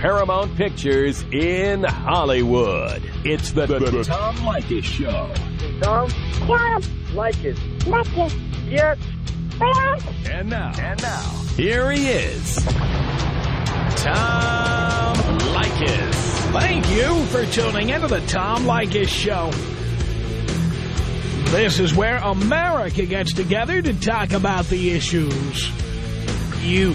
Paramount Pictures in Hollywood. It's the, the, the Tom Leykis Show. Tom? Tom. Leykis. Leykis. Yes. And now. And now. Here he is. Tom Leykis. Thank you for tuning into the Tom Leykis Show. This is where America gets together to talk about the issues you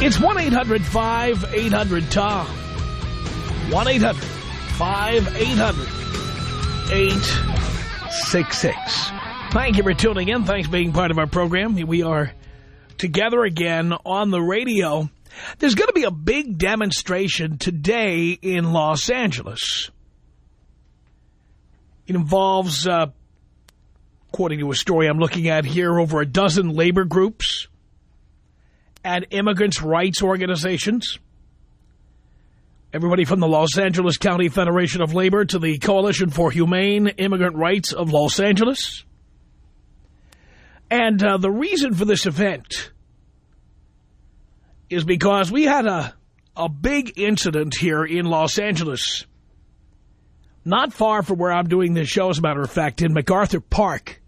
It's 1-800-5800-TOM. 1-800-5800-866. Thank you for tuning in. Thanks for being part of our program. We are together again on the radio. There's going to be a big demonstration today in Los Angeles. It involves, uh, according to a story I'm looking at here, over a dozen labor groups and immigrants' rights organizations. Everybody from the Los Angeles County Federation of Labor to the Coalition for Humane Immigrant Rights of Los Angeles. And uh, the reason for this event is because we had a, a big incident here in Los Angeles. Not far from where I'm doing this show, as a matter of fact, in MacArthur Park.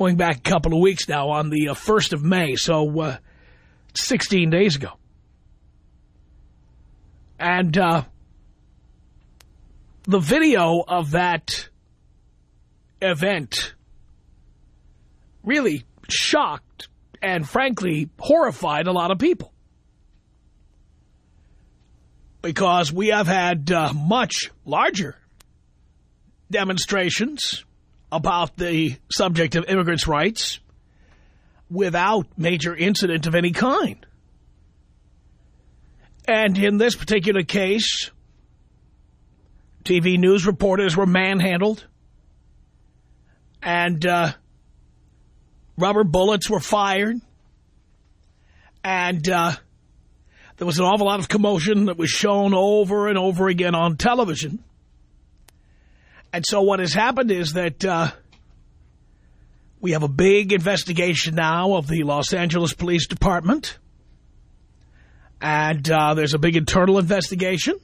Going back a couple of weeks now on the uh, 1st of May, so uh, 16 days ago. And uh, the video of that event really shocked and, frankly, horrified a lot of people. Because we have had uh, much larger demonstrations about the subject of immigrants' rights without major incident of any kind. And in this particular case, TV news reporters were manhandled and uh, rubber bullets were fired and uh, there was an awful lot of commotion that was shown over and over again on television. And so what has happened is that uh, we have a big investigation now of the Los Angeles Police Department. And uh, there's a big internal investigation.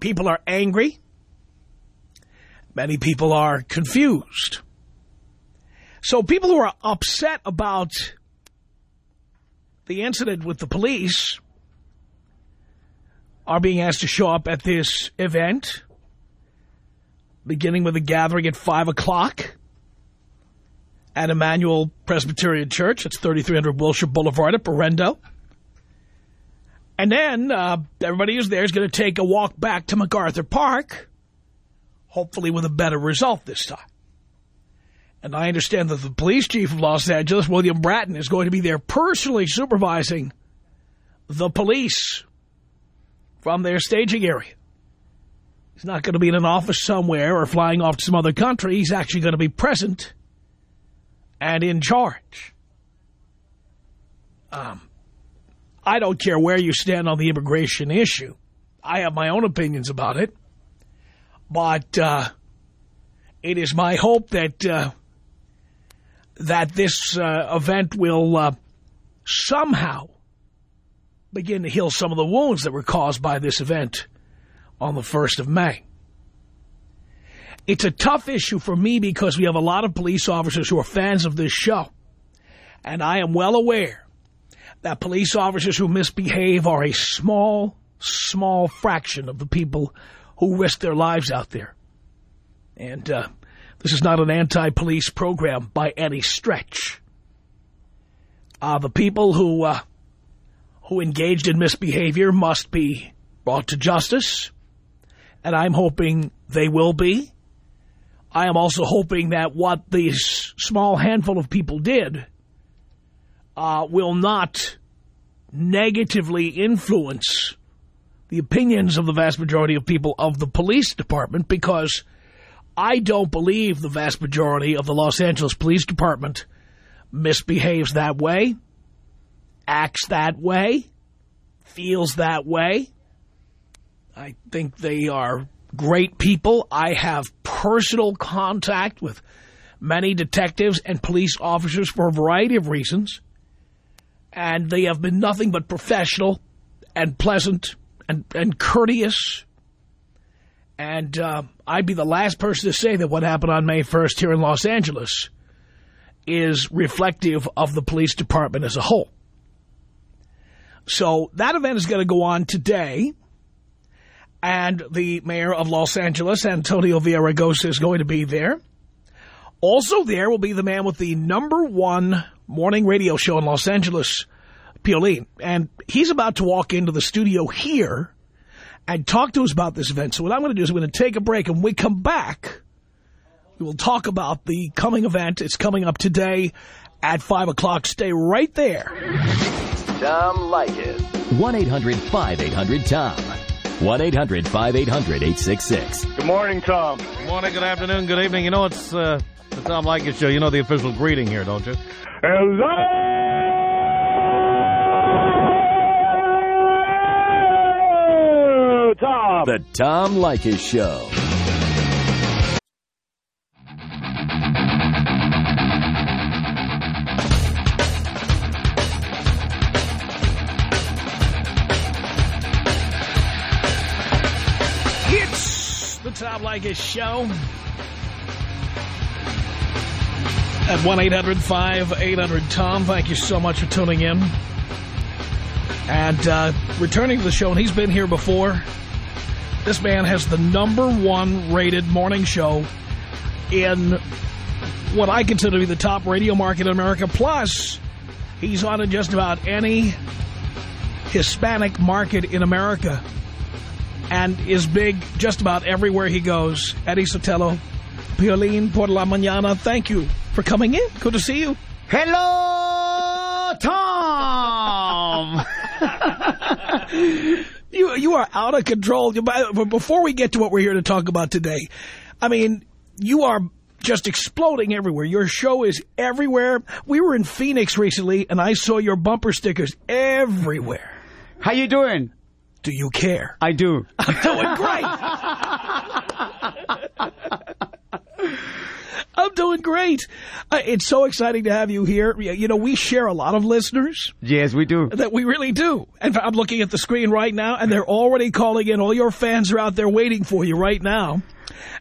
People are angry. Many people are confused. So people who are upset about the incident with the police are being asked to show up at this event, beginning with a gathering at 5 o'clock at Immanuel Presbyterian Church. It's 3300 Wilshire Boulevard at Berendo. And then uh, everybody who's there is going to take a walk back to MacArthur Park, hopefully with a better result this time. And I understand that the police chief of Los Angeles, William Bratton, is going to be there personally supervising the police from their staging area. He's not going to be in an office somewhere or flying off to some other country. He's actually going to be present and in charge. Um, I don't care where you stand on the immigration issue. I have my own opinions about it. But uh, it is my hope that uh, that this uh, event will uh, somehow begin to heal some of the wounds that were caused by this event on the 1st of May. It's a tough issue for me because we have a lot of police officers who are fans of this show. And I am well aware that police officers who misbehave are a small, small fraction of the people who risk their lives out there. And uh, this is not an anti-police program by any stretch. Uh, the people who uh, who engaged in misbehavior must be brought to justice, and I'm hoping they will be. I am also hoping that what these small handful of people did uh, will not negatively influence the opinions of the vast majority of people of the police department because I don't believe the vast majority of the Los Angeles Police Department misbehaves that way, acts that way, feels that way. I think they are great people. I have personal contact with many detectives and police officers for a variety of reasons. And they have been nothing but professional and pleasant and, and courteous. And uh, I'd be the last person to say that what happened on May 1st here in Los Angeles is reflective of the police department as a whole. So that event is going to go on today. And the mayor of Los Angeles, Antonio Villaraigosa, is going to be there. Also there will be the man with the number one morning radio show in Los Angeles, Piolín. And he's about to walk into the studio here and talk to us about this event. So what I'm going to do is I'm going to take a break. And when we come back, we will talk about the coming event. It's coming up today at 5 o'clock. Stay right there. Tom Leykis. 1-800-5800-TOM. 1-800-5800-866. Good morning, Tom. Good morning, good afternoon, good evening. You know, it's uh, the Tom Leykis Show. You know the official greeting here, don't you? Hello, Tom. The Tom Leykis Show. Leykis Show. At 1-800-5800-TOM. Thank you so much for tuning in. And uh, returning to the show, and he's been here before. This man has the number one rated morning show in what I consider to be the top radio market in America. Plus, he's on in just about any Hispanic market in America and is big just about everywhere he goes. Eddie Sotelo, Piolín por la mañana, thank you for coming in. Good to see you. Hello, Tom. You you are out of control. But Before we get to what we're here to talk about today, I mean, you are just exploding everywhere. Your show is everywhere. We were in Phoenix recently, and I saw your bumper stickers everywhere. How you doing? Do you care? I do. I'm doing great. I'm doing great. Uh, it's so exciting to have you here. You you know, we share a lot of listeners. yes, we do. That we really do. Fact, I'm looking at the screen right now, and they're already calling in. All your fans are out there waiting for you right now.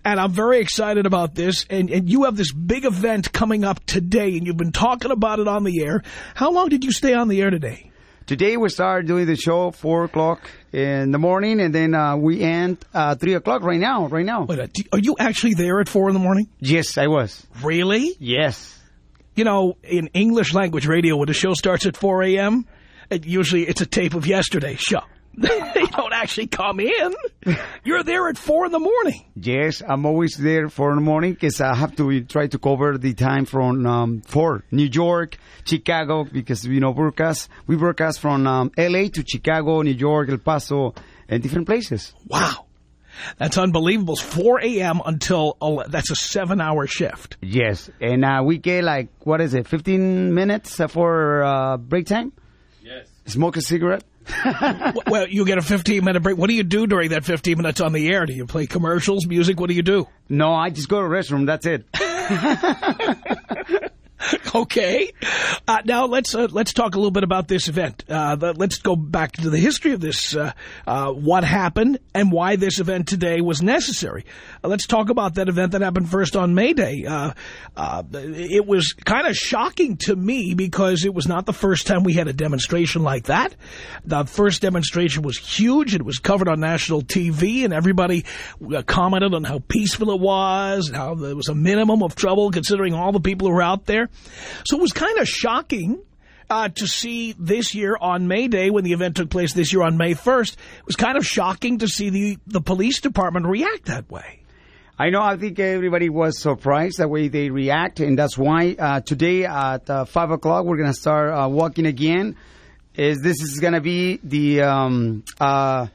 And I'm very excited about this. And, and you have this big event coming up today, and you've been talking about it on the air. How long did you stay on the air today? Today we start doing the show four o'clock in the morning, and then uh, we end uh, three o'clock right now. Right now. Wait, are you actually there at 4 in the morning? Yes, I was. Really? Yes. You know, in English language radio, when the show starts at 4 a.m., it, usually it's a tape of yesterday's show. they don't actually come in. You're there at 4 in the morning. Yes, I'm always there for the morning because I have to try to cover the time from um, for New York, Chicago, because you know broadcast. We broadcast from um, L.A. to Chicago, New York, El Paso, and different places. Wow. That's unbelievable. It's 4 a.m. until, ele- that's a seven-hour shift. Yes, and uh, we get like what is it, 15 minutes for uh, break time? Yes. Smoke a cigarette. Well, you get a 15-minute break. What do you do during that 15 minutes on the air? Do you play commercials, music? What do you do? No, I just go to the restroom. That's it. Okay. Uh, now let's uh, let's talk a little bit about this event. Uh, let's go back to the history of this. Uh, uh, what happened and why this event today was necessary. Uh, let's talk about that event that happened first on May Day. It was kind of shocking to me because it was not the first time we had a demonstration like that. The first demonstration was huge. It was covered on national TV, and everybody commented on how peaceful it was, and how there was a minimum of trouble considering all the people who were out there. So it was kind of shocking uh, to see this year on May Day, when the event took place this year on May 1st, it was kind of shocking to see the, the police department react that way. I know. I think everybody was surprised the way they react, and that's why uh, today at uh, five o'clock we're gonna start uh, walking again is this is going to be the um, uh,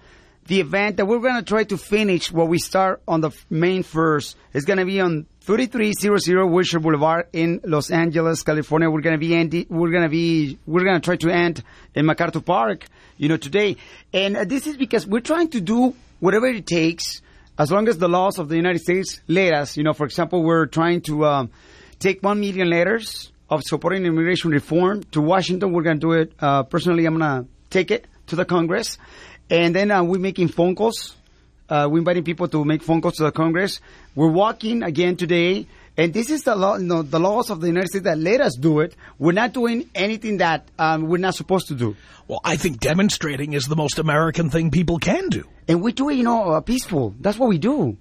the event that we're going to try to finish what we start on the main first. It's going to be on 3300 Wilshire Boulevard in Los Angeles, California. We're going to be endi- we're going to be we're going to try to end in MacArthur Park, you know, today. And uh, this is because we're trying to do whatever it takes as long as the laws of the United States let us, you know, for example, we're trying to um, take one million letters of supporting immigration reform to Washington. We're going to do it uh, personally. I'm going to take it to the Congress, and then uh, we're making phone calls. Uh, we're inviting people to make phone calls to the Congress. We're walking again today, and this is the law, you know, the laws of the United States that let us do it. We're not doing anything that um, we're not supposed to do, Well, I think demonstrating is the most American thing people can do. and we do it, you know, uh, peaceful. That's what we do.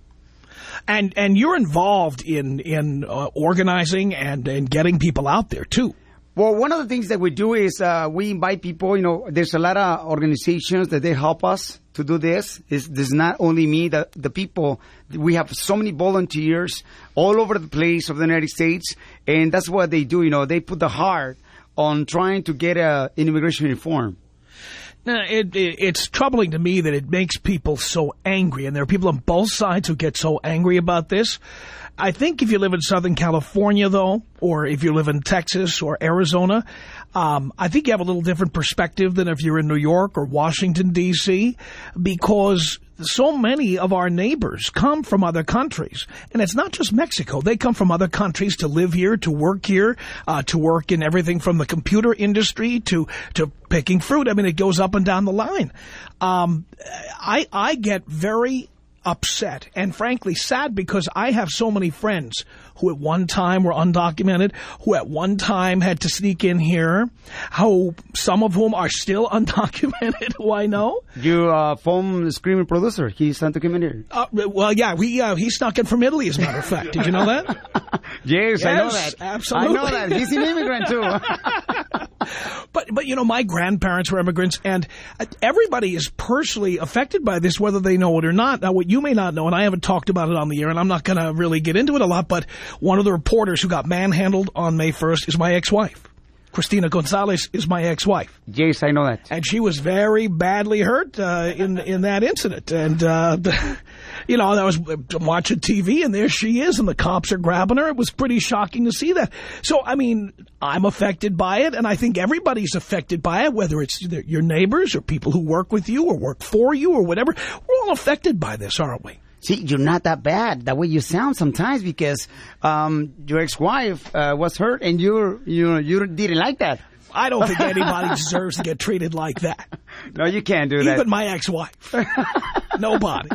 And and you're involved in in uh, organizing and and getting people out there too. Well, one of the things that we do is uh, we invite people. You know, there's a lot of organizations that they help us to do this. It's, is not only me, the, the people. We have so many volunteers all over the place of the United States, and that's what they do. You know, they put the heart on trying to get uh, an immigration reform. Now, it, it, it's troubling to me that it makes people so angry, and there are people on both sides who get so angry about this. I think if you live in Southern California, though, or if you live in Texas or Arizona, um, I think you have a little different perspective than if you're in New York or Washington, D.C., because so many of our neighbors come from other countries. And it's not just Mexico. They come from other countries to live here, to work here, uh, to work in everything from the computer industry to, to picking fruit. I mean, it goes up and down the line. Um, I, I get very upset and frankly sad because I have so many friends who at one time were undocumented, who at one time had to sneak in here, how some of whom are still undocumented, who I know. Your uh, phone screaming producer, he's undocumented. Uh, well, yeah, we, uh, he snuck in from Italy, as a matter of fact. Did you know that? Yes, I know that. absolutely. I know that. He's an immigrant too. But, but you know, my grandparents were immigrants, and uh, everybody is personally affected by this, whether they know it or not. Now, what you may not know, and I haven't talked about it on the air, and I'm not going to really get into it a lot, but one of the reporters who got manhandled on May 1st is my ex-wife. Christina Gonzalez is my ex-wife. yes, I know that. and she was very badly hurt uh, in in that incident. And uh, you know, I was watching TV, and there she is, and the cops are grabbing her. It was pretty shocking to see that. So, I mean, I'm affected by it, and I think everybody's affected by it, whether it's your neighbors or people who work with you or work for you or whatever. We're all affected by this, aren't we? See, you're not that bad the way you sound sometimes because um, your ex-wife uh, was hurt and you're, you you didn't like that. I don't think anybody deserves to get treated like that. No, you can't do that. Even my ex-wife. Nobody.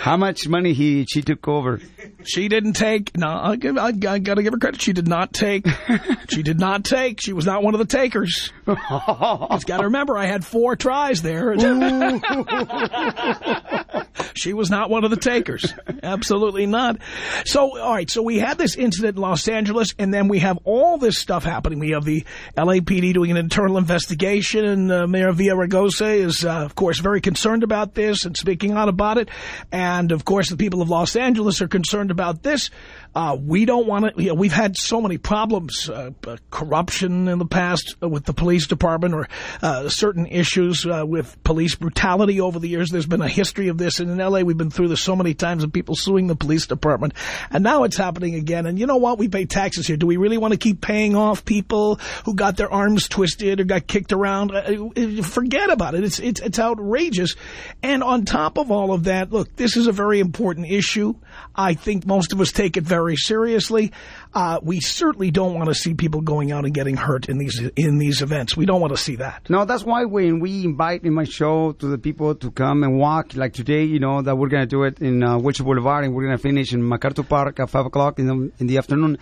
How much money he she took over? She didn't take. No, I, I, I got to give her credit. She did not take. she did not take. She was not one of the takers. Just got to remember, I had four tries there. she was not one of the takers. Absolutely not. So, all right. So we had this incident in Los Angeles, and then we have all this stuff happening. We have the LAPD doing an internal investigation, and uh, Mayor Villaraigosa is, uh, of course, very concerned about this and speaking out about it. And of course, the people of Los Angeles are concerned about this. Uh, we don't want to. You know, we've had so many problems, uh, corruption in the past with the police department, or uh, certain issues uh, with police brutality over the years. There's been a history of this, and in L.A. we've been through this so many times of people suing the police department, and now it's happening again. And you know what? We pay taxes here. Do we really want to keep paying off people who got their arms twisted or got kicked around? Uh, Forget about it. It's it's it's outrageous. And on top of all of that, look, this is a very important issue. I think most of us take it very seriously. Uh, we certainly don't want to see people going out and getting hurt in these in these events. We don't want to see that. No, that's why when we invite in my show to the people to come and walk, like today, you know, that we're going to do it in uh, Boulevard and we're going to finish in MacArthur Park at 5 o'clock in the, in the afternoon.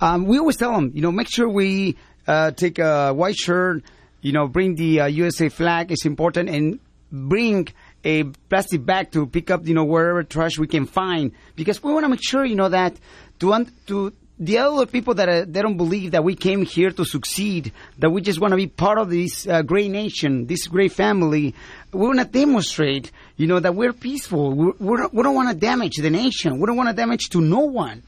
Um, we always tell them, you know, make sure we uh, take a white shirt, you know, bring the uh, USA flag. It's important and bring a plastic bag to pick up, you know, wherever trash we can find because we want to make sure, you know, that to un- to the other people that uh, they don't believe that we came here to succeed, that we just want to be part of this uh, great nation, this great family. We want to demonstrate, you know, that we're peaceful. We're, we're, we don't want to damage the nation. We don't want to damage to no one.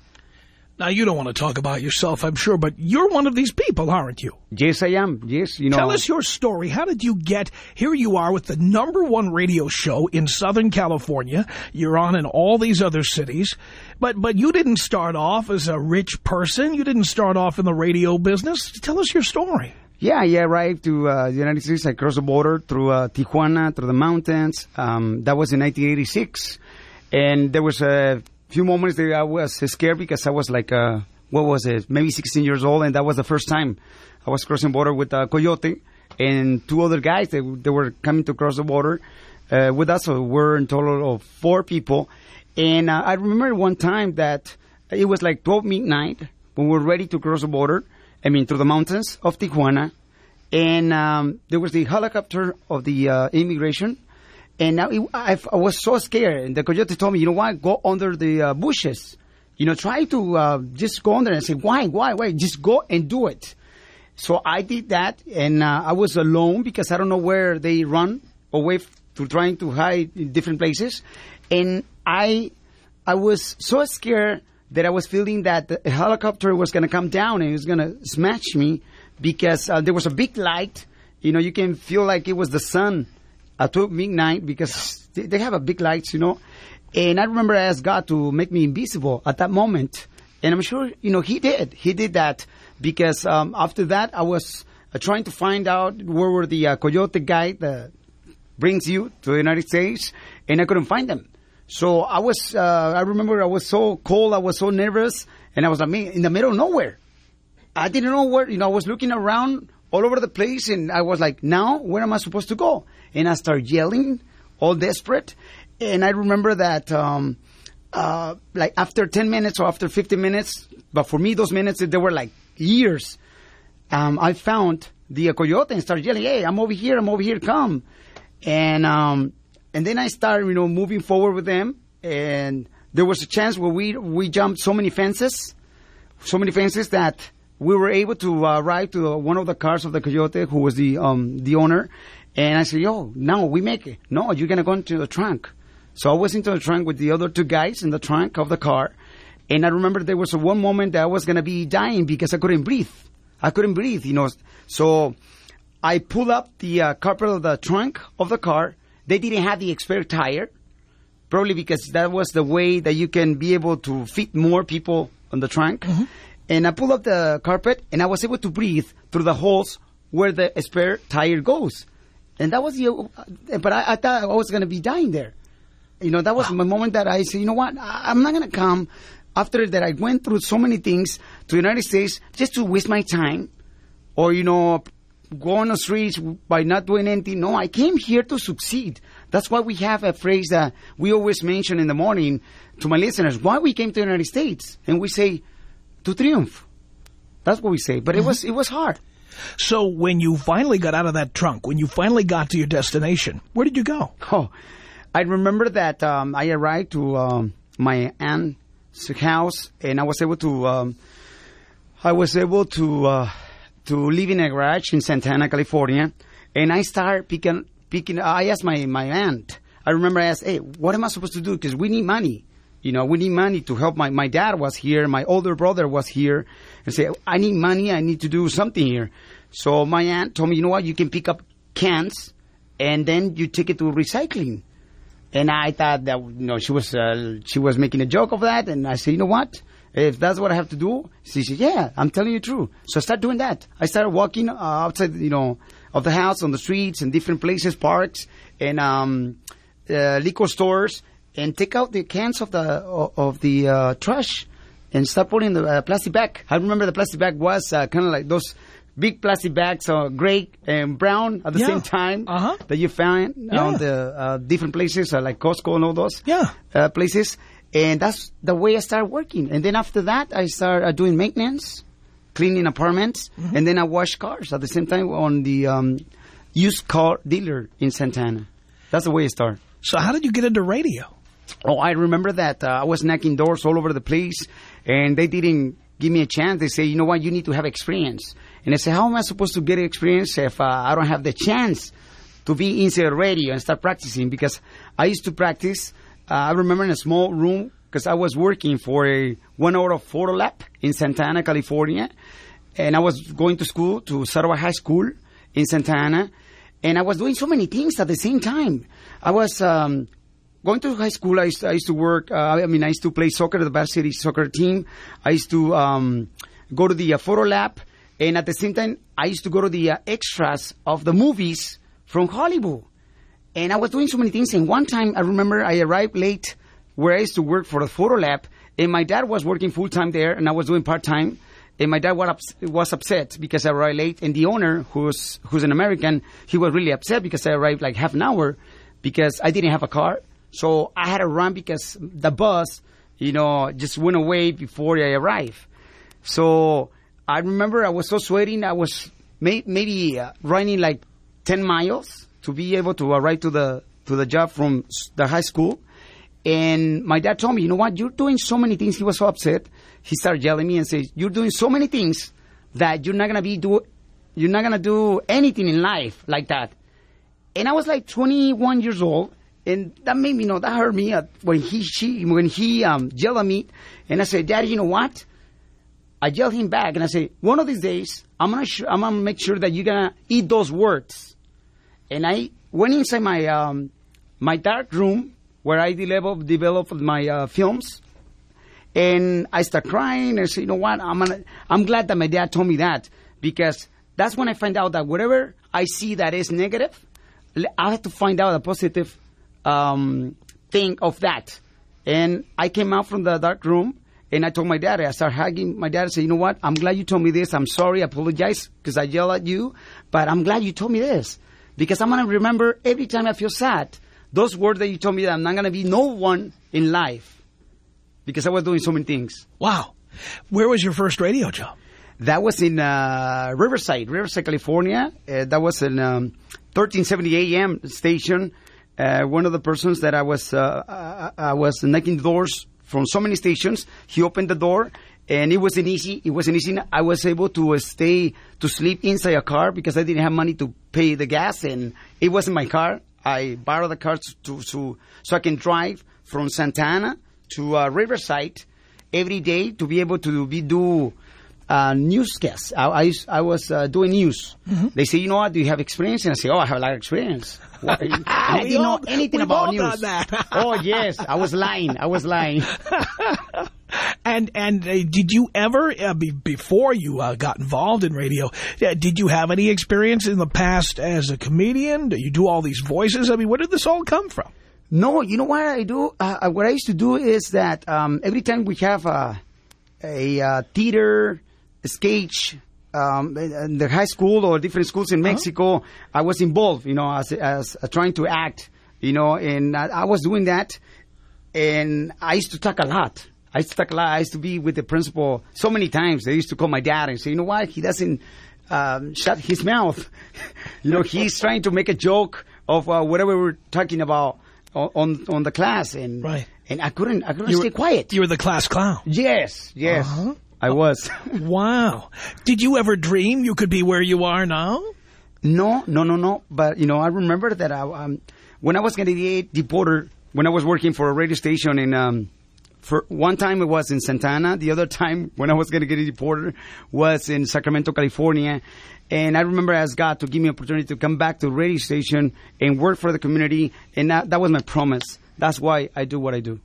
Now, you don't want to talk about yourself, I'm sure, but you're one of these people, aren't you? Yes, I am. Yes, you know. Tell us your story. How did you get, here you are with the number one radio show in Southern California. You're on in all these other cities. But, but you didn't start off as a rich person. You didn't start off in the radio business. Tell us your story. Yeah, I arrived to uh, the United States. I crossed the border through uh, Tijuana, through the mountains. Um, that was in 1986. And there was a few moments that I was scared because I was like, uh, what was it, maybe 16 years old, and that was the first time I was crossing border with a coyote and two other guys that they were coming to cross the border uh, with us. So we're in total of four people. And uh, I remember one time that it was like 12 midnight when we were ready to cross the border. I mean, through the mountains of Tijuana. And um, there was the helicopter of the uh, immigration. And now I, I was so scared. And the coyote told me, you know what, go under the uh, bushes. You know, try to uh, just go under and say, why, why, why? Just go and do it. So I did that, and uh, I was alone because I don't know where they run away to trying to hide in different places. And I, I was so scared that I was feeling that the helicopter was going to come down and it was going to smash me because uh, there was a big light. You know, you can feel like it was the sun at 12 midnight because they, they have a big lights, you know. And I remember I asked God to make me invisible at that moment. And I'm sure, you know, He did. He did that because um, after that, I was uh, trying to find out where were the uh, coyote guy that brings you to the United States, and I couldn't find them. So I was, uh, I remember I was so cold, I was so nervous, and I was like, in the middle of nowhere. I didn't know where, you know, I was looking around all over the place, and I was like, now, where am I supposed to go? And I start yelling, all desperate. And I remember that, um, uh, like after 10 minutes or after 15 minutes, but for me, those minutes, they were like years. Um, I found the coyote and started yelling, hey, I'm over here, I'm over here, come. And, um, and then I started, you know, moving forward with them. And there was a chance where we, we jumped so many fences, so many fences that we were able to uh, ride to one of the cars of the coyote, who was the, um, the owner. And I said, yo, no, we make it. No, you're going to go into the trunk. So I was into the trunk with the other two guys in the trunk of the car. And I remember there was a one moment that I was going to be dying because I couldn't breathe. I couldn't breathe, you know. So I pulled up the uh, carpet of the trunk of the car. They didn't have the spare tire, probably because that was the way that you can be able to fit more people on the trunk. And I pulled up the carpet and I was able to breathe through the holes where the spare tire goes. And that was the, uh, but I, I thought I was going to be dying there. You know, that was my moment that I said, you know what, I, I'm not going to come after that I went through so many things to the United States just to waste my time or, you know, go on the streets by not doing anything. No, I came here to succeed. That's why we have a phrase that we always mention in the morning to my listeners, why we came to the United States. And we say, to triumph. That's what we say. But it was, it was hard. So when you finally got out of that trunk, when you finally got to your destination, where did you go? Oh, I remember that um, I arrived to um, my aunt's house, and I was able to, um, I was able to uh, to live in a garage in Santa Ana, California, and I started picking, picking. I asked my my aunt. I remember I asked, "Hey, what am I supposed to do? Because we need money." You know, we need money to help. My, my dad was here. My older brother was here. And say, I need money. I need to do something here. So my aunt told me, you know what? You can pick up cans and then you take it to recycling. And I thought that, you know, she was, uh, she was making a joke of that. And I said, you know what? If that's what I have to do, she said, yeah, I'm telling you true. So I started doing that. I started walking uh, outside, you know, of the house on the streets and different places, parks and, um, uh, liquor stores and take out the cans of the of the uh, trash and start putting the uh, plastic bag. I remember the plastic bag was uh, kind of like those big plastic bags, uh, gray and brown at the Yeah. same time Uh-huh. that you find Yeah. on the uh, different places uh, like Costco and all those Yeah. uh, places. And that's the way I started working. And then after that, I started uh, doing maintenance, cleaning apartments, Mm-hmm. and then I wash cars at the same time on the um, used car dealer in Santa Ana. That's the way it started. So how did you get into radio? Oh, I remember that uh, I was knocking doors all over the place, and they didn't give me a chance. They say, you know what, you need to have experience. And I said, how am I supposed to get experience if uh, I don't have the chance to be inside radio and start practicing? Because I used to practice. Uh, I remember in a small room because I was working for a one hour of photo lab in Santa Ana, California. And I was going to school, to Saddleback High School in Santa Ana. And I was doing so many things at the same time. I was um, going to high school. I used, I used to work, uh, I mean, I used to play soccer, the varsity soccer team. I used to um, go to the uh, photo lab. And at the same time, I used to go to the uh, extras of the movies from Hollywood. And I was doing so many things. And one time, I remember I arrived late where I used to work for the photo lab. And my dad was working full time there, and I was doing part time. And my dad was, was upset because I arrived late. And the owner, who's who's an American, he was really upset because I arrived like half an hour because I didn't have a car. So I had to run because the bus, you know, just went away before I arrived. So I remember I was so sweating. I was may- maybe uh, running like 10 miles to be able to arrive to the to the job from the high school. And my dad told me, you know what, you're doing so many things. He was so upset. He started yelling at me and says, you're doing so many things that you're not gonna be do, you're not gonna do anything in life like that. And I was like 21 years old, and that made me know that hurt me uh, when he she when he um, yelled at me, and I said, Daddy, you know what? I yelled him back, and I said, one of these days, I'm gonna sh- I'm gonna make sure that you're gonna eat those words. And I went inside my um, my dark room where I develop developed my uh, films, and I start crying and I say, you know what? I'm gonna, I'm glad that my dad told me that because that's when I find out that whatever I see that is negative, I have to find out a positive um, thing of that. And I came out from the dark room and I told my dad, I started hugging my dad and said, you know what? I'm glad you told me this. I'm sorry. I apologize because I yelled at you, but I'm glad you told me this because I'm going to remember every time I feel sad. Those words that you told me that I'm not going to be no one in life because I was doing so many things. Wow. Where was your first radio job? That was in uh, Riverside, Riverside, California. Uh, that was in um, 1370 AM station. Uh, one of the persons that I was uh, I, I was knocking doors from so many stations. He opened the door, and it wasn't easy. It wasn't easy. I was able to uh, stay to sleep inside a car because I didn't have money to pay the gas, and it wasn't my car. I borrowed the car to, to, so I can drive from Santa Ana to uh, Riverside every day to be able to be do uh, newscasts. I, I, I was uh, doing news. They say, you know what, do you have experience? And I say, oh, I have a lot of experience. What? I We didn't know anything about all news. that. oh, yes. I was lying. I was lying. And and uh, did you ever, uh, be, before you uh, got involved in radio, uh, did you have any experience in the past as a comedian? Do you do all these voices? I mean, where did this all come from? No, you know what I do? Uh, what I used to do is that um, every time we have a, a uh, theater sketch um, in the high school or different schools in Mexico, I was involved, you know, as, as uh, trying to act, you know, and I, I was doing that, and I used to talk a lot. I used to talk a lot. I used to be with the principal so many times. They used to call my dad and say, you know what, he doesn't um, shut his mouth. you know, he's trying to make a joke of uh, whatever we're talking about on on, on the class, and Right. and I couldn't I couldn't You stay were- quiet. You were the class clown. yes, yes, Uh-huh. I was. Wow. Did you ever dream you could be where you are now? No, no, no, no. But you know, I remember that I, um, when I was going to get deported, when I was working for a radio station in, um, for one time it was in Santa Ana. The other time when I was going to get deported was in Sacramento, California. And I remember I asked God to give me opportunity to come back to the radio station and work for the community. And that, that was my promise. That's why I do what I do.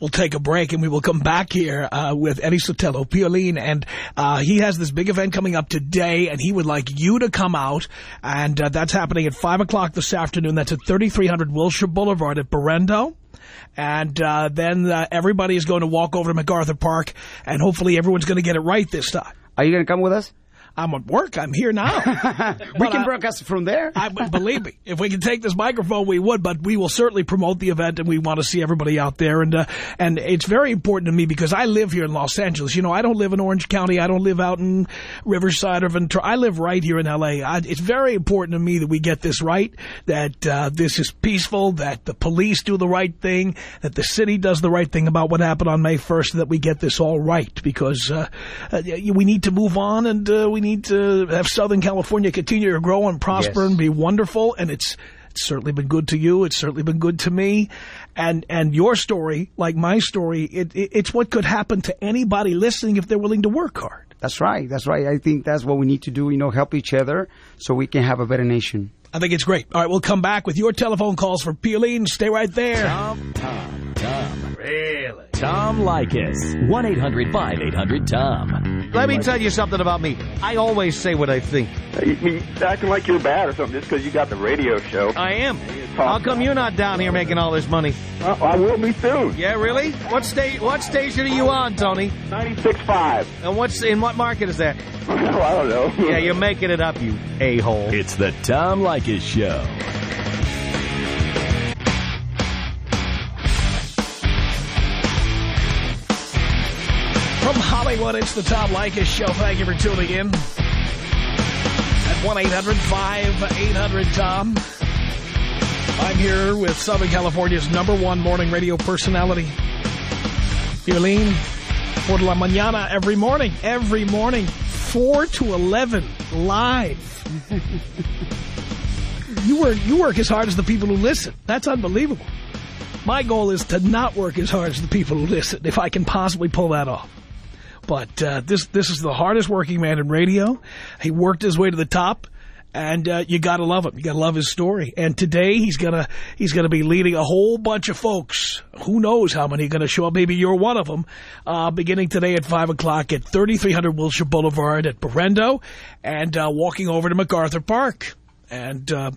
We'll take a break and we will come back here uh, with Eddie Sotelo, Piolín, and uh, he has this big event coming up today, and he would like you to come out, and uh, that's happening at 5 o'clock this afternoon. That's at 3300 Wilshire Boulevard at Berendo. And uh, then uh, everybody is going to walk over to MacArthur Park, and hopefully everyone's going to get it right this time. Are you going to come with us? I'm at work. I'm here now. we can I- broadcast from there. I believe me, if we can take this microphone, we would. But we will certainly promote the event, and we want to see everybody out there. And uh, and it's very important to me because I live here in Los Angeles. You know, I don't live in Orange County. I don't live out in Riverside or Ventura. I live right here in L.A. I, it's very important to me that we get this right. That uh, this is peaceful. That the police do the right thing. That the city does the right thing about what happened on May first. That we get this all right because uh, uh, we need to move on and uh, we need to have Southern California continue to grow and prosper Yes. and be wonderful. And it's It's certainly been good to you. It's certainly been good to me. And and your story, like my story, it, it, it's what could happen to anybody listening if they're willing to work hard. That's right. That's right. I think that's what we need to do, you know, help each other so we can have a better nation. I think it's great. All right, we'll come back with your telephone calls for Piolín. Stay right there. Tom, Tom, Tom. Really? Tom Leykis. 1-800-5800-TOM. Let me tell you something about me. I always say what I think. You, you acting like you're bad or something just because you got the radio show. I am. How come you're not down here making all this money? Uh, I will be soon. Yeah, really? What sta- What station are you on, Tony? 96.5. And what's in what market is that? Well, I don't know. Yeah, you're making it up, you a-hole. It's the Tom Leykis Show. From Hollywood, it's the Tom Leykis Show. Thank you for tuning in. At 1-800-5800-TOM. I'm here with Southern California's number one morning radio personality, Piolín, por la mañana, every morning. Every morning, 4 to 11, live. you work, you work as hard as the people who listen. That's unbelievable. My goal is to not work as hard as the people who listen, if I can possibly pull that off. But uh, this this is the hardest working man in radio. He worked his way to the top, and uh, you got to love him. You got to love his story. And today he's gonna he's gonna be leading a whole bunch of folks. Who knows how many are to show up? Maybe you're one of them. Uh, beginning today at five o'clock at 3300 Wilshire Boulevard at Berendo, and uh, walking over to MacArthur Park. And uh,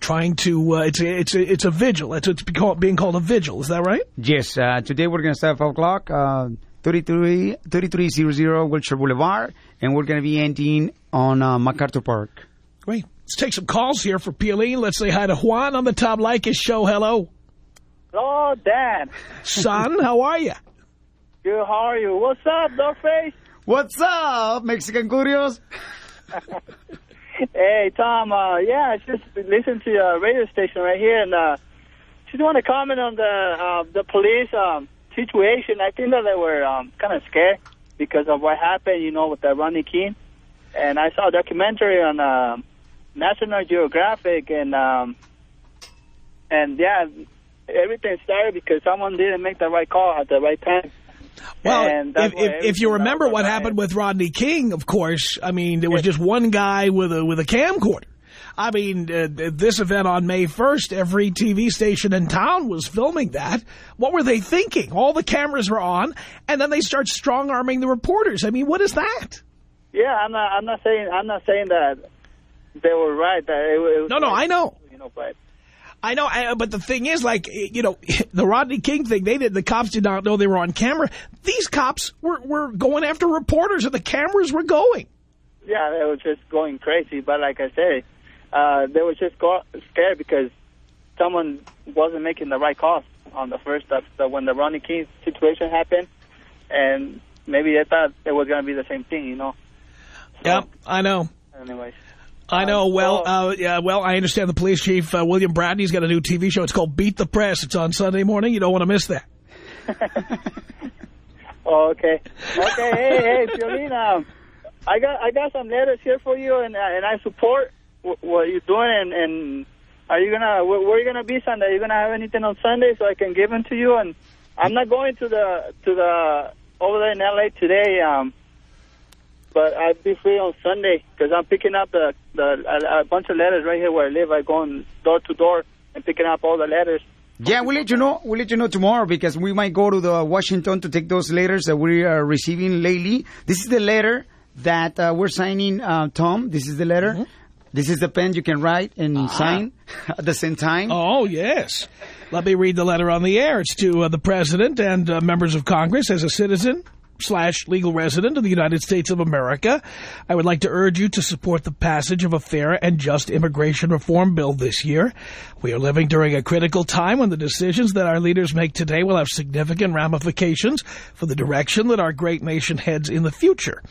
trying to, uh, it's a, it's a, it's a vigil. It's, it's being called a vigil. Is that right? Yes, uh, today we're going to start at 5 o'clock, 33, 3300 Wilshire Boulevard, and we're going to be ending on uh, MacArthur Park. Great. Let's take some calls here for Piolín. Let's say hi to Juan on the Tom Leykis show. Hello. Hello, Dad. Son, how are you? Good, how are you? What's up, Dogface? What's up, Mexican Curios? Hey, Tom, uh, yeah, I just listened to your radio station right here, and uh, just want to comment on the uh, the police um, situation. I think that they were um, kind of scared because of what happened, you know, with the Ronnie King. And I saw a documentary on uh, National Geographic, and um, and yeah, everything started because someone didn't make the right call at the right time. Well, And if, if, if you remember what happened with Rodney King, of course, I mean, there was just one guy with a with a camcorder. I mean, uh, this event on May 1st, every TV station in town was filming that. What were they thinking? All the cameras were on, and then they start strong-arming the reporters. I mean, what is that? Yeah, I'm not. I'm not saying. I'm not saying that they were right. That it, it was No, no, right, I know. You know, but I know, I, but the thing is, like, you know, the Rodney King thing, they did, the cops did not know they were on camera. These cops were, were going after reporters, and the cameras were going. yeah, they were just going crazy. But like I said, uh, they were just scared because someone wasn't making the right call on the first stuff. So when the Ronnie King situation happened, and maybe they thought it was going to be the same thing, you know. Yep, I know. Anyways. I know. Well, well- uh, yeah, well, I understand the police chief, uh, William Bradley's got a new TV show. It's called Beat the Press. It's on Sunday morning. You don't want to miss that. Oh, okay. Okay. hey, hey, Piolín, um, I got I got some letters here for you, and uh, and I support what you're doing. And, and are you gonna where, where are you gonna be Sunday? Are you gonna have anything on Sunday so I can give them to you? And I'm not going to the to the over there in LA today. Um, but I'll be free on Sunday because I'm picking up the the a, a bunch of letters right here where I live. I go on door to door and picking up all the letters. Yeah, we'll let you know. We'll let you know tomorrow because we might go to the Washington to take those letters that we are receiving lately. This is the letter that uh, we're signing, uh, Tom. This is the letter. This is the pen you can write and sign at the same time. Oh, yes. Let me read the letter on the air. It's to uh, the President and uh, members of Congress as a citizen slash legal resident of the United States of America. I would like to urge you to support the passage of a fair and just immigration reform bill this year. We are living during a critical time when the decisions that our leaders make today will have significant ramifications for the direction that our great nation heads in the future.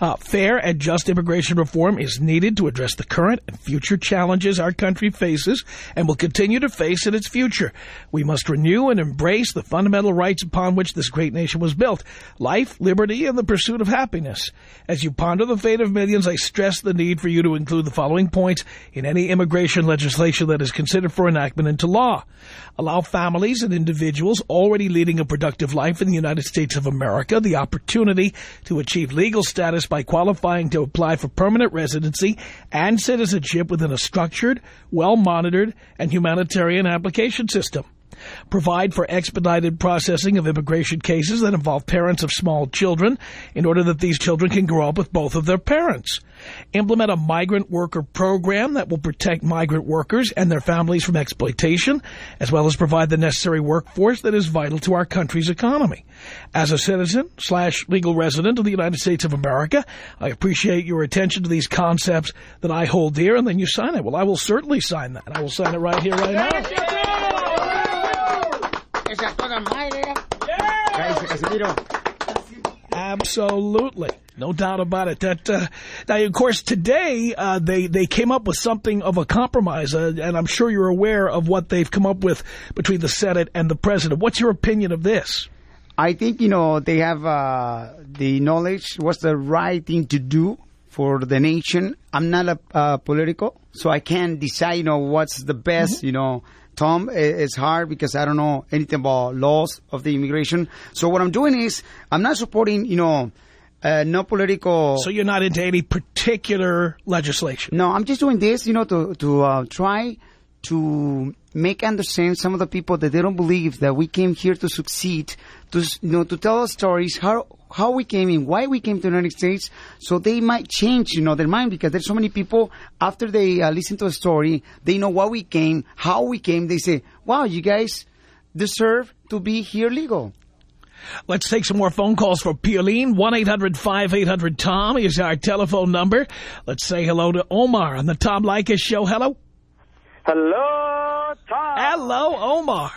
Uh, fair and just immigration reform is needed to address the current and future challenges our country faces and will continue to face in its future. We must renew and embrace the fundamental rights upon which this great nation was built. Life, liberty, and the pursuit of happiness. As you ponder the fate of millions, I stress the need for you to include the following points in any immigration legislation that is considered for enactment into law. Allow families and individuals already leading a productive life in the United States of America the opportunity to achieve legal status by qualifying to apply for permanent residency and citizenship within a structured, well-monitored, and humanitarian application system. Provide for expedited processing of immigration cases that involve parents of small children in order that these children can grow up with both of their parents. Implement a migrant worker program that will protect migrant workers and their families from exploitation, as well as provide the necessary workforce that is vital to our country's economy. As a citizen slash legal resident of the United States of America, I appreciate your attention to these concepts that I hold dear, and then you sign it. Well, I will certainly sign that. I will sign it right here, right now. Absolutely. No doubt about it. That uh, Now, of course, today uh, they, they came up with something of a compromise, uh, and I'm sure you're aware of what they've come up with between the Senate and the President. What's your opinion of this? I think, you know, they have uh, the knowledge what's the right thing to do for the nation. I'm not a uh, political, so I can't decide, you know, what's the best, you know. Tom, it's hard because I don't know anything about laws of the immigration. So what I'm doing is I'm not supporting, you know, uh, no political. So you're not into any particular legislation? No, I'm just doing this, you know, to to uh, try to make understand some of the people that they don't believe that we came here to succeed, to you know, to tell us stories how how we came in, why we came to the United States, so they might change, you know, their mind because there's so many people after they uh, listen to a story, they know why we came, how we came. They say, "Wow, you guys deserve to be here legal." Let's take some more phone calls for Piolín. 1-800-5800-TOM is our telephone number. Let's say hello to Omar on the Tom Leykis Show. Hello. Hello, Tom. Hello, Omar.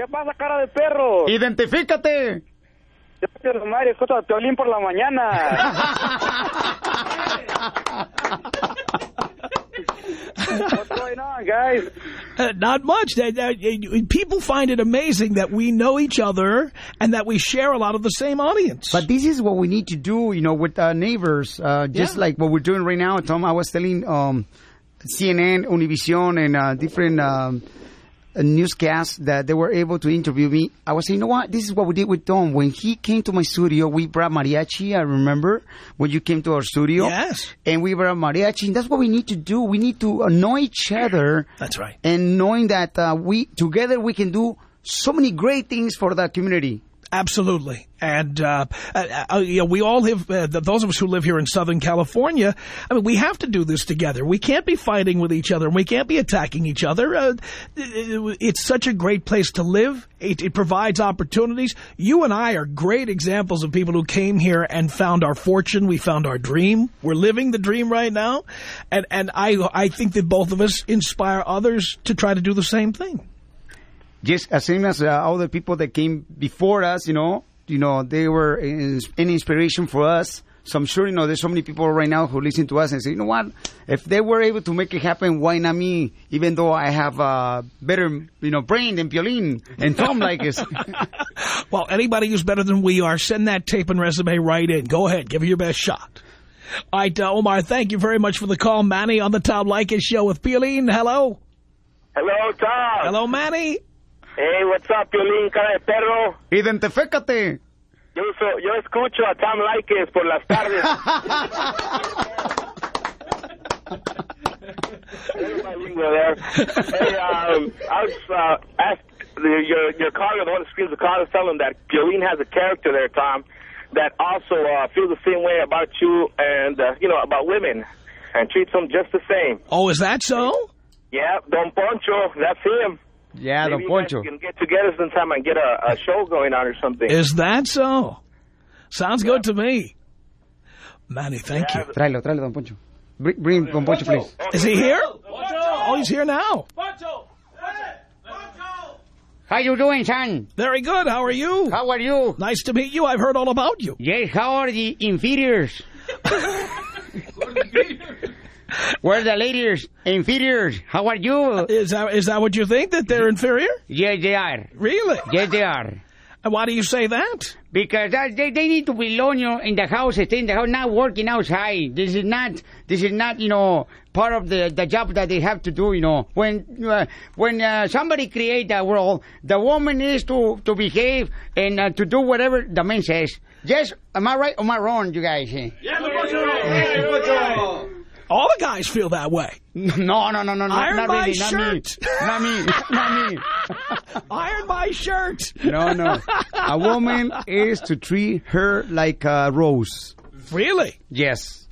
¿Qué pasa, cara de perro? Identifícate. Yo soy Omar y escucho a Piolín por la mañana. What's going on, guys? Uh, not much. People find it amazing that we know each other and that we share a lot of the same audience. But this is what we need to do, you know, with our neighbors. Uh, just Yeah. like what we're doing right now. Tom, I was telling um, CNN, Univision, and uh, different um, uh, newscasts that they were able to interview me. I was saying, you know what? This is what we did with Tom. When he came to my studio, we brought mariachi. I remember when you came to our studio. Yes. And we brought mariachi. And that's what we need to do. We need to know each other. That's right. And knowing that uh, we together we can do so many great things for the community. Absolutely. And, uh, uh, uh, you know, we all have, uh, those of us who live here in Southern California, I mean, we have to do this together. We can't be fighting with each other and we can't be attacking each other. Uh, it- it's such a great place to live. It, it provides opportunities. You and I are great examples of people who came here and found our fortune. We found our dream. We're living the dream right now. And, and I, I think that both of us inspire others to try to do the same thing. Just as same as uh, all the people that came before us, you know, you know, they were an inspiration for us. So I'm sure, you know, there's so many people right now who listen to us and say, you know what, if they were able to make it happen, why not me? Even though I have a better, you know, brain than Piolín and Tom Leykis. Well, anybody who's better than we are, send that tape and resume right in. Go ahead. Give it your best shot. All right, uh, Omar, thank you very much for the call. Manny on the Tom Leykis Show with Piolín. Hello. Hello, Tom. Hello, Manny. Hey, what's up, Piolín, cara de perro? Identifícate. Yo, so- yo escucho a Tom Leykis por las tardes. There's my there. Hey, um, I was uh, asked the, your your caller, the one that screams the caller, tell him that Piolín has a character there, Tom, that also uh, feels the same way about you and uh, you know about women, and treats them just the same. Oh, is that so? Yeah, Don Poncho, that's him. Yeah, Maybe Don you Poncho. guys can get together sometime and get a, a show going on or something. Is that so? Sounds good to me. Manny, thank you. Tráelo, tráelo, Don Poncho. Bring, bring Don Poncho, please. Is he here? Oh, he's here now. How you doing, son? Very good. How are you? How are you? Nice to meet you. I've heard all about you. Yes, how are the inferiors? Where the ladies? Inferiors. How are you? Is that is that what you think, that they're inferior? Yes, they are. Really? Yes, they are. And why do you say that? Because that, they, they need to be alone, you know, in the house, stay in the house, not working outside. This is not, this is not, you know, part of the, the job that they have to do, you know. When, uh, when uh, somebody create the world, the woman is to, to behave and uh, to do whatever the man says. Yes, am I right or am I wrong, you guys? All the guys feel that way. No, no, no, no, no, Iron not my really, not me. shirt. Not me, not me. Iron my shirt. No, no. A woman is to treat her like a rose. Really? Yes.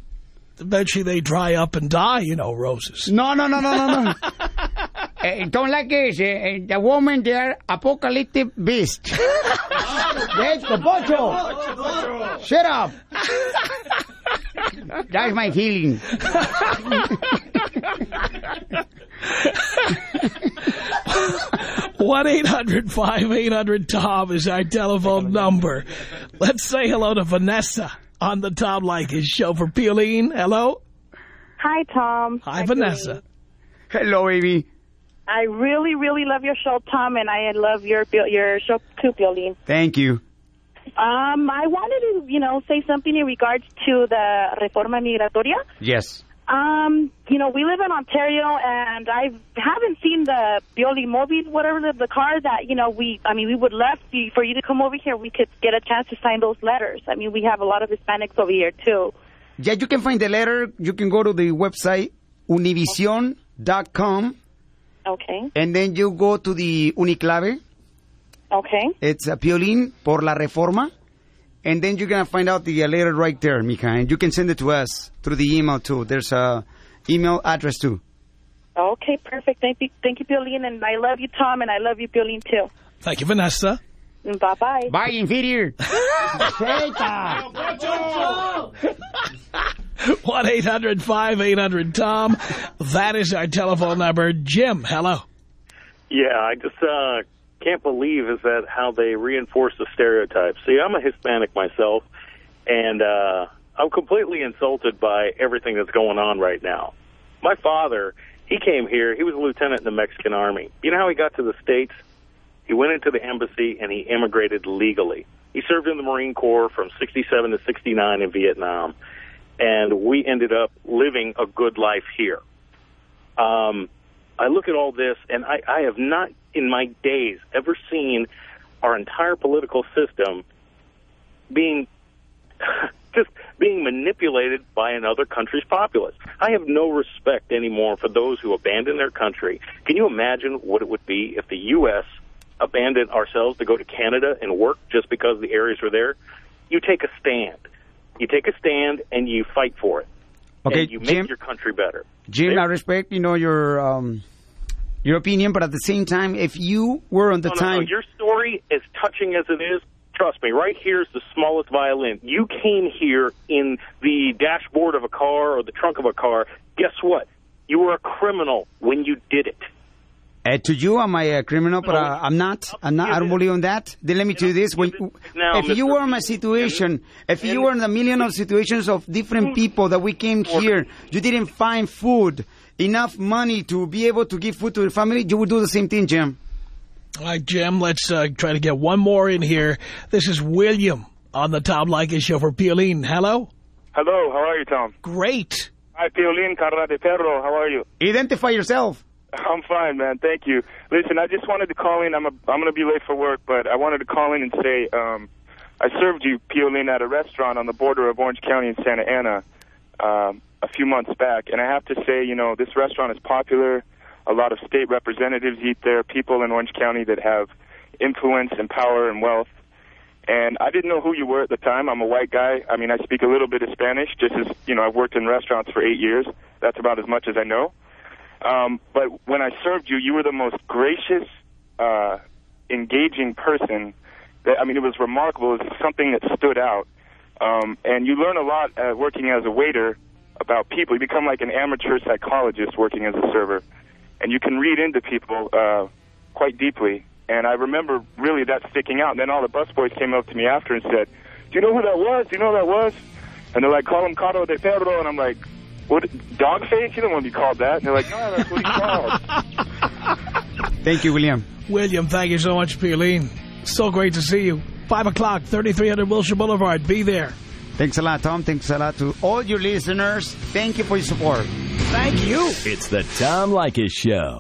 Eventually they dry up and die, you know, roses. No, no, no, no, no, no. Eh, don't like this. eh, the woman, they are apocalyptic beast. That's the pocho. Shut up. That's my feeling. one eight hundred five eight hundred tom is our telephone number. Let's say hello to Vanessa on the Tom Leykis show for Piolín. Hello? Hi, Tom. Hi, Vanessa. Hello, baby. I really, really love your show, Tom, and I love your your show too, Piolín. Thank you. Um, I wanted to, you know, say something in regards to the Reforma Migratoria. Yes. Um, you know, we live in Ontario, and I haven't seen the Bioli Mobile, whatever the, the car that, you know, we, I mean, we would love to, for you to come over here. We could get a chance to sign those letters. I mean, we have a lot of Hispanics over here, too. Yeah, you can find the letter. You can go to the website univision.com Okay. and then you go to the Uniclave. Okay. It's a Piolín por la Reforma. And then you're going to find out the uh, letter right there, Mika. And you can send it to us through the email, too. There's a email address, too. Okay, perfect. Thank you, thank you, Piolín, and I love you, Tom, and I love you, Piolín, too. Thank you, Vanessa. Bye-bye. Bye, inferior. one 800 tom That is our telephone number. Jim, hello. Yeah, I just uh, can't believe is that how they reinforce the stereotypes. See, I'm a Hispanic myself, and uh, I'm completely insulted by everything that's going on right now. My father, he came here. He was a lieutenant in the Mexican Army. You know how he got to the States? He went into the embassy, and he immigrated legally. He served in the Marine Corps from 67 to 69 in Vietnam, and we ended up living a good life here. Um, I look at all this, and I, I have not in my days ever seen our entire political system being just being manipulated by another country's populace. I have no respect anymore for those who abandon their country. Can you imagine what it would be if the U.S. abandoned ourselves to go to Canada and work just because the areas are there? You take a stand. You take a stand and you fight for it. Okay, and you make Jim- your country better. Jim, There- I respect, you know, your um, your opinion, but at the same time, if you were on the no, no, time... no. Your story, as touching as it is, trust me, right here is the smallest violin. You came here in the dashboard of a car or the trunk of a car. Guess what? You were a criminal when you did it. Uh, to you, am I a criminal? But uh, I'm not. I'm not. I don't believe in that. Then let me tell you this: when, Now, if you were in my situation, if you were in a million of situations of different people that we came here, you didn't find food, enough money to be able to give food to your family, you would do the same thing, Jim. All right, Jim, let's uh, try to get one more in here. This is William on the Tom Leykis show for Piolín. Hello? Hello, how are you, Tom? Great. Hi, Piolín Carra de Perro. How are you? Identify yourself. I'm fine, man. Thank you. Listen, I just wanted to call in. I'm a, I'm going to be late for work, but I wanted to call in and say um, I served you, Piolín, at a restaurant on the border of Orange County and Santa Ana um, a few months back. And I have to say, you know, this restaurant is popular. A lot of state representatives eat there, people in Orange County that have influence and power and wealth. And I didn't know who you were at the time. I'm a white guy. I mean, I speak a little bit of Spanish, just as, you know, I've worked in restaurants for eight years. That's about as much as I know. Um, but when I served you, you were the most gracious, uh, engaging person. That I mean, it was remarkable. It was something that stood out. Um, and you learn a lot uh, working as a waiter about people. You become like an amateur psychologist working as a server, and you can read into people uh, quite deeply. And I remember really that sticking out. And then all the busboys came up to me after and said, "Do you know who that was? Do you know who that was?" And they're like, "Call him Caro de Perro." And I'm like, "What? Dogface? You don't want to be called that." And they're like, "No, that's what he's called." Thank you, William. William, thank you so much, Piolín. So great to see you. 5 o'clock, 3300 Wilshire Boulevard. Be there. Thanks a lot, Tom. Thanks a lot to all your listeners. Thank you for your support. Thank you. It's the Tom Leykis Show.